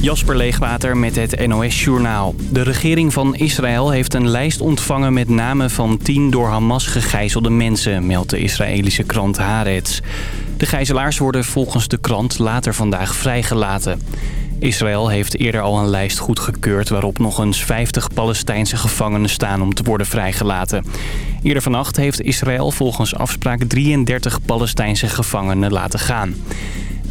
Jasper Leegwater met het NOS Journaal. De regering van Israël heeft een lijst ontvangen met namen van tien door Hamas gegijzelde mensen, meldt de Israëlische krant Haaretz. De gijzelaars worden volgens de krant later vandaag vrijgelaten. Israël heeft eerder al een lijst goedgekeurd waarop nog eens 50 Palestijnse gevangenen staan om te worden vrijgelaten. Eerder vannacht heeft Israël volgens afspraak 33 Palestijnse gevangenen laten gaan.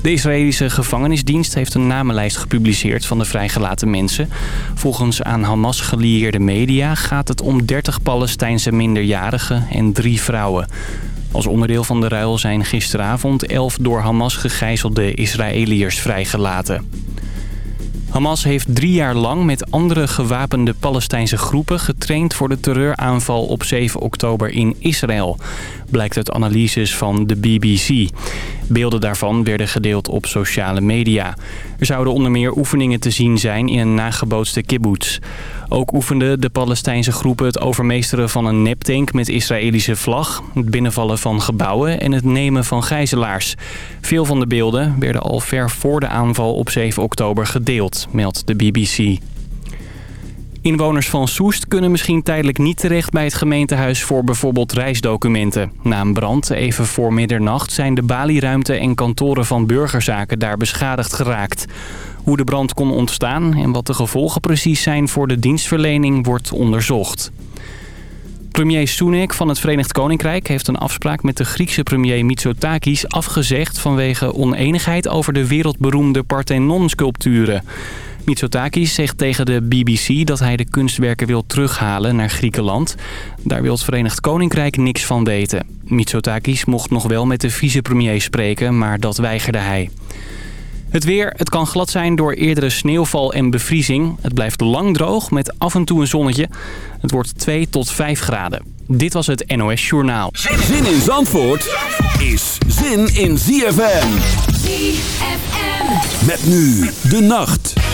De Israëlische gevangenisdienst heeft een namenlijst gepubliceerd van de vrijgelaten mensen. Volgens aan Hamas gelieerde media gaat het om 30 Palestijnse minderjarigen en drie vrouwen. Als onderdeel van de ruil zijn gisteravond 11 door Hamas gegijzelde Israëliërs vrijgelaten. Hamas heeft drie jaar lang met andere gewapende Palestijnse groepen getraind voor de terreuraanval op 7 oktober in Israël. Blijkt uit analyses van de BBC. Beelden daarvan werden gedeeld op sociale media. Er zouden onder meer oefeningen te zien zijn in een nagebootste kibbutz. Ook oefenden de Palestijnse groepen het overmeesteren van een neptank met Israëlische vlag... het binnenvallen van gebouwen en het nemen van gijzelaars. Veel van de beelden werden al ver voor de aanval op 7 oktober gedeeld, meldt de BBC. Inwoners van Soest kunnen misschien tijdelijk niet terecht bij het gemeentehuis voor bijvoorbeeld reisdocumenten. Na een brand even voor middernacht zijn de balieruimte en kantoren van burgerzaken daar beschadigd geraakt. Hoe de brand kon ontstaan en wat de gevolgen precies zijn voor de dienstverlening wordt onderzocht. Premier Sunak van het Verenigd Koninkrijk heeft een afspraak met de Griekse premier Mitsotakis afgezegd vanwege oneenigheid over de wereldberoemde Parthenon-sculpturen. Mitsotakis zegt tegen de BBC dat hij de kunstwerken wil terughalen naar Griekenland. Daar wil het Verenigd Koninkrijk niks van weten. Mitsotakis mocht nog wel met de vicepremier spreken, maar dat weigerde hij. Het weer, het kan glad zijn door eerdere sneeuwval en bevriezing. Het blijft lang droog met af en toe een zonnetje. Het wordt 2 tot 5 graden. Dit was het NOS Journaal. Zin in Zandvoort is zin in ZFM. ZFM. Met nu de nacht.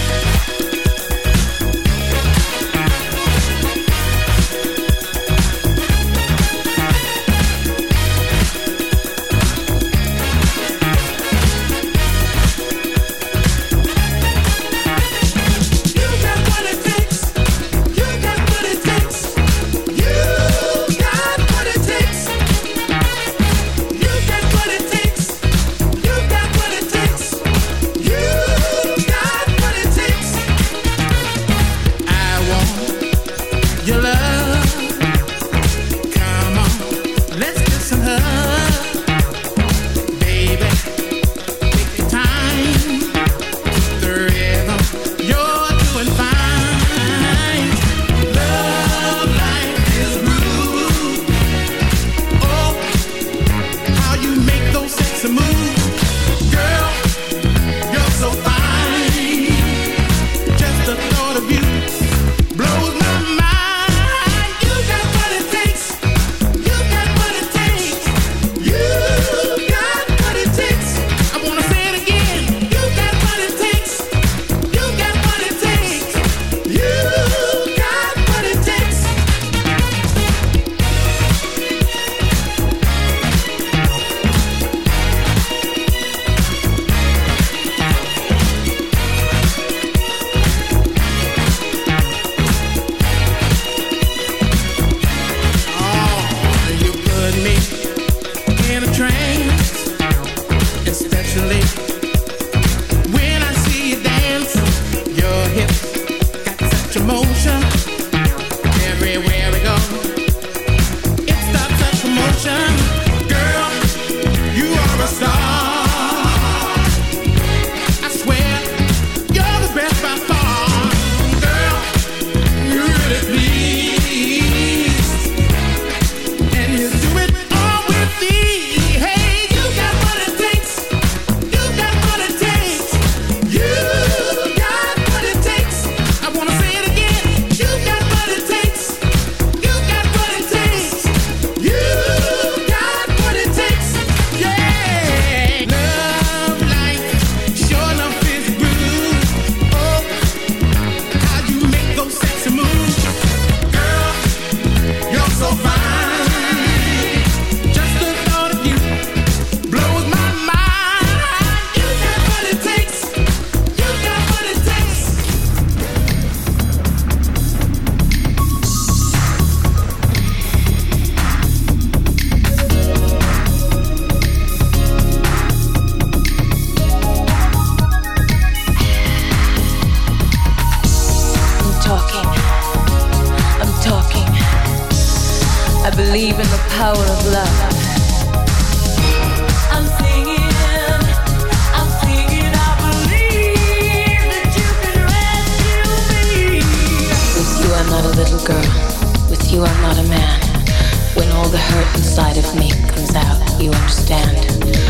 The hurt inside of me comes out, you understand.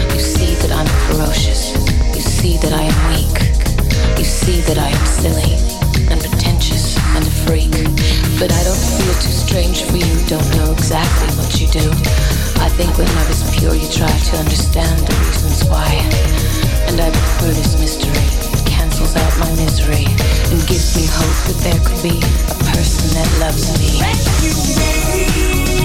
You see that I'm ferocious. You see that I am weak. You see that I am silly and pretentious and a freak. But I don't feel too strange for you. Don't know exactly what you do. I think when I was pure, you tried to understand the reasons why. And I prefer this mystery. It cancels out my misery and gives me hope that there could be a person that loves me. With you,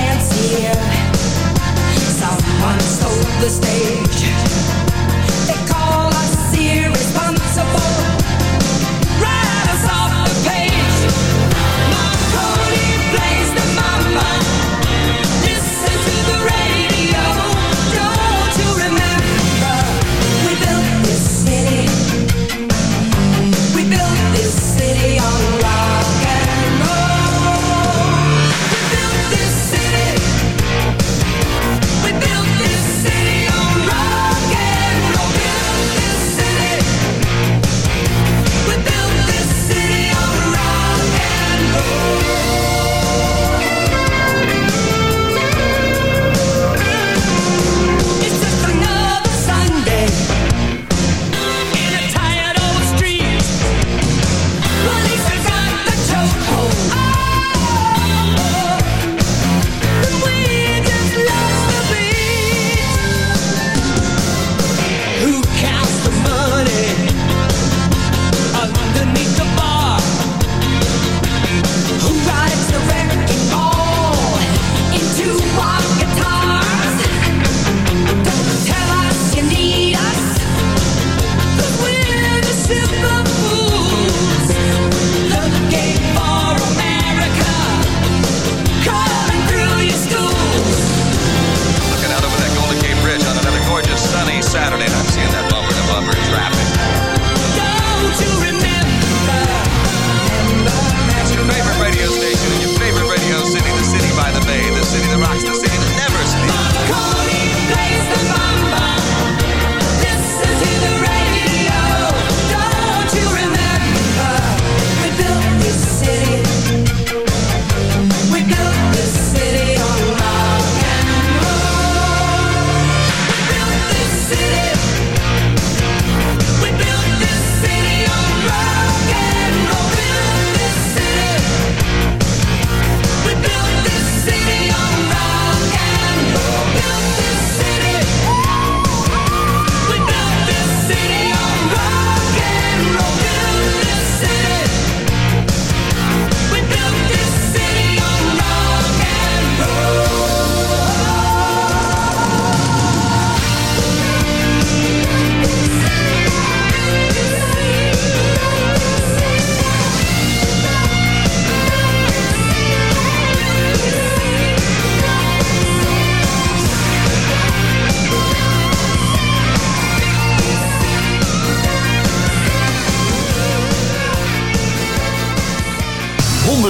can't Someone stole the stage.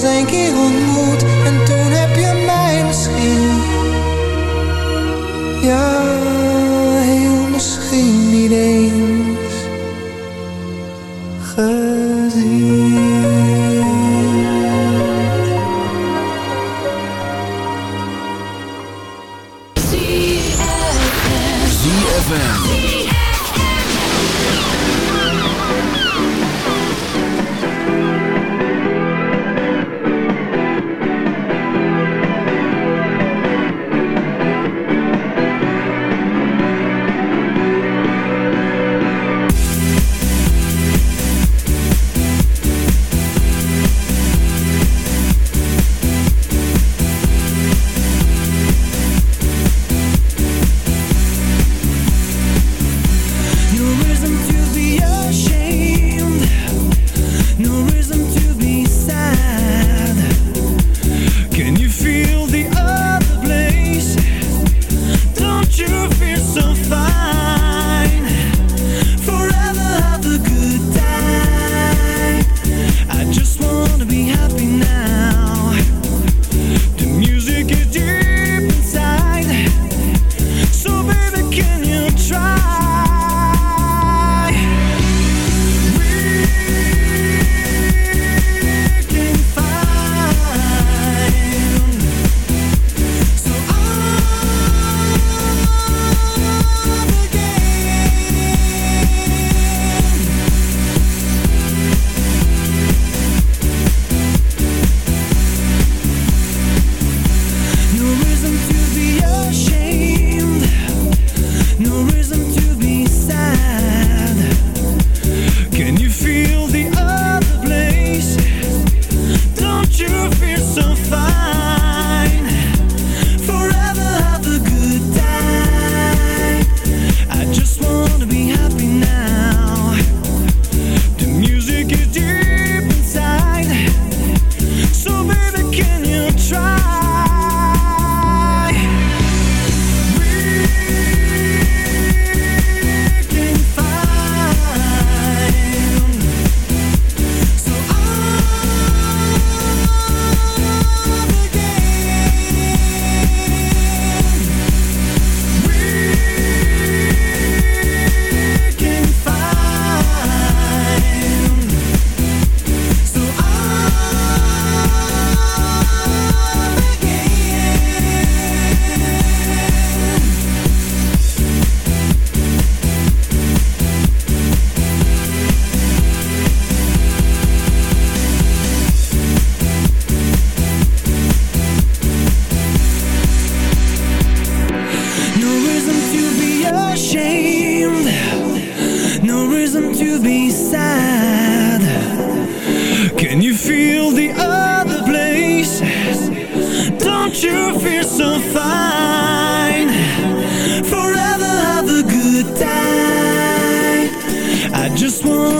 wasn't.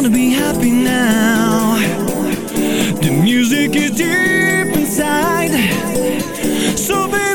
Wanna be happy now. The music is deep inside. So baby,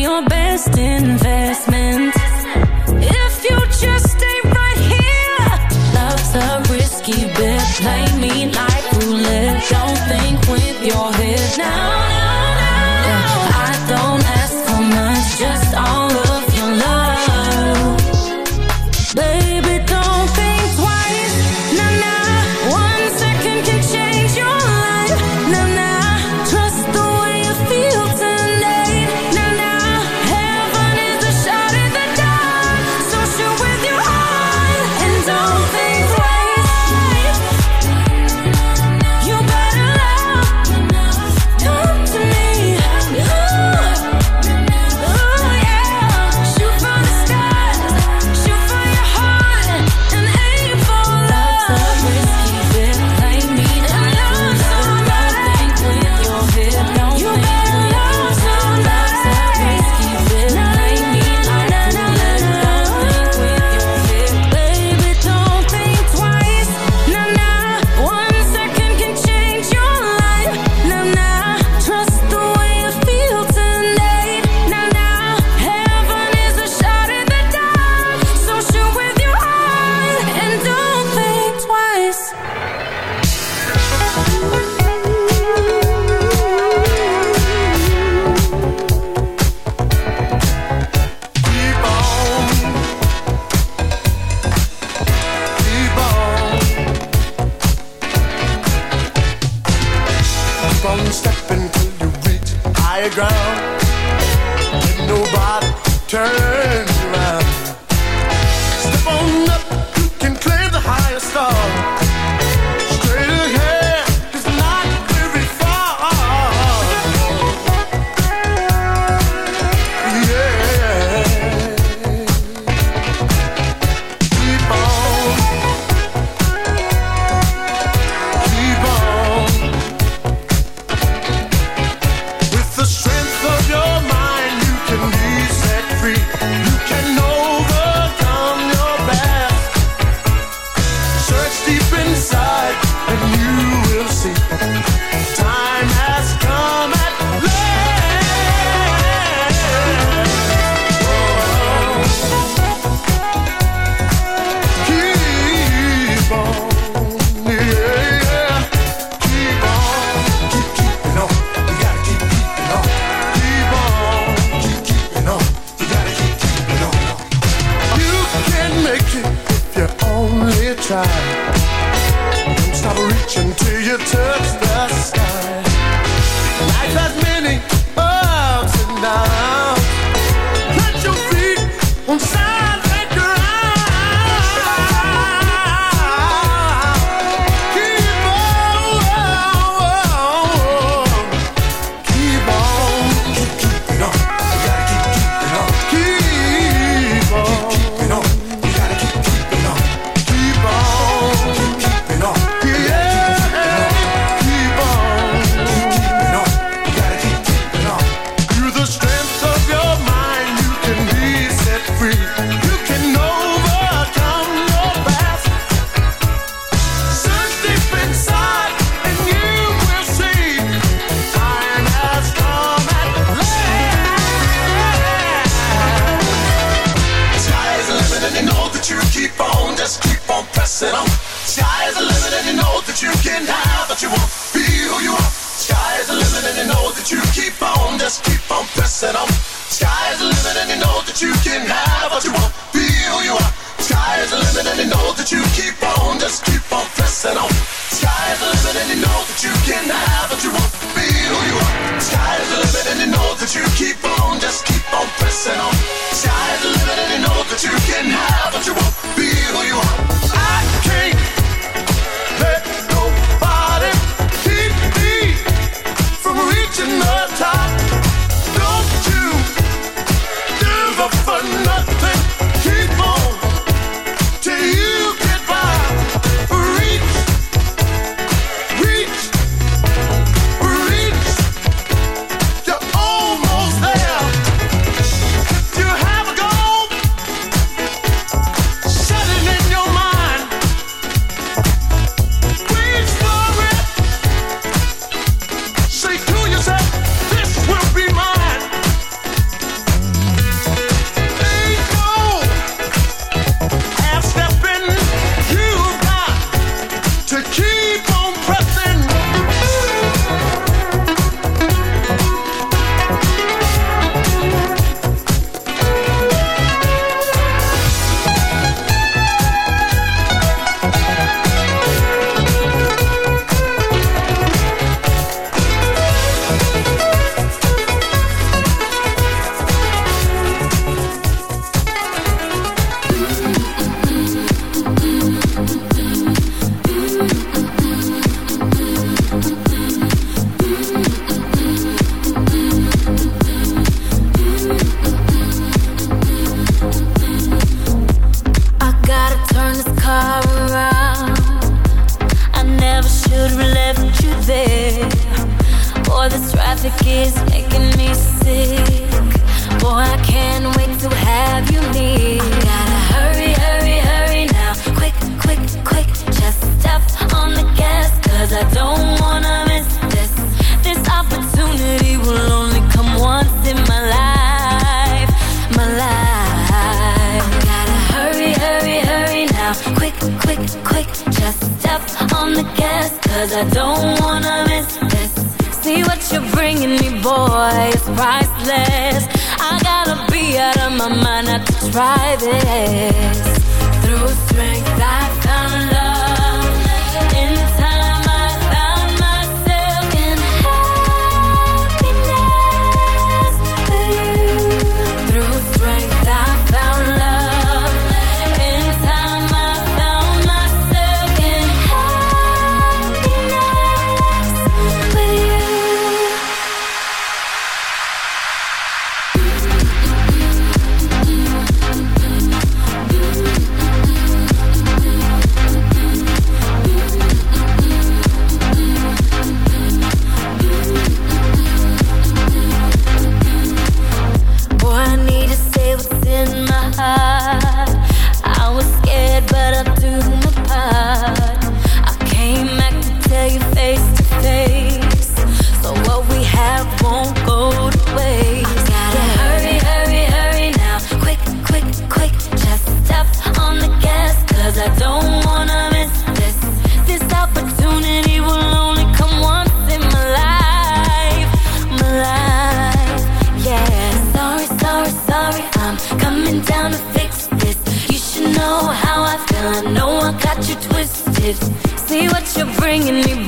your best investment. If you just stay right here, love's a risky bet. Play me like roulette. Don't think with your head now. you keep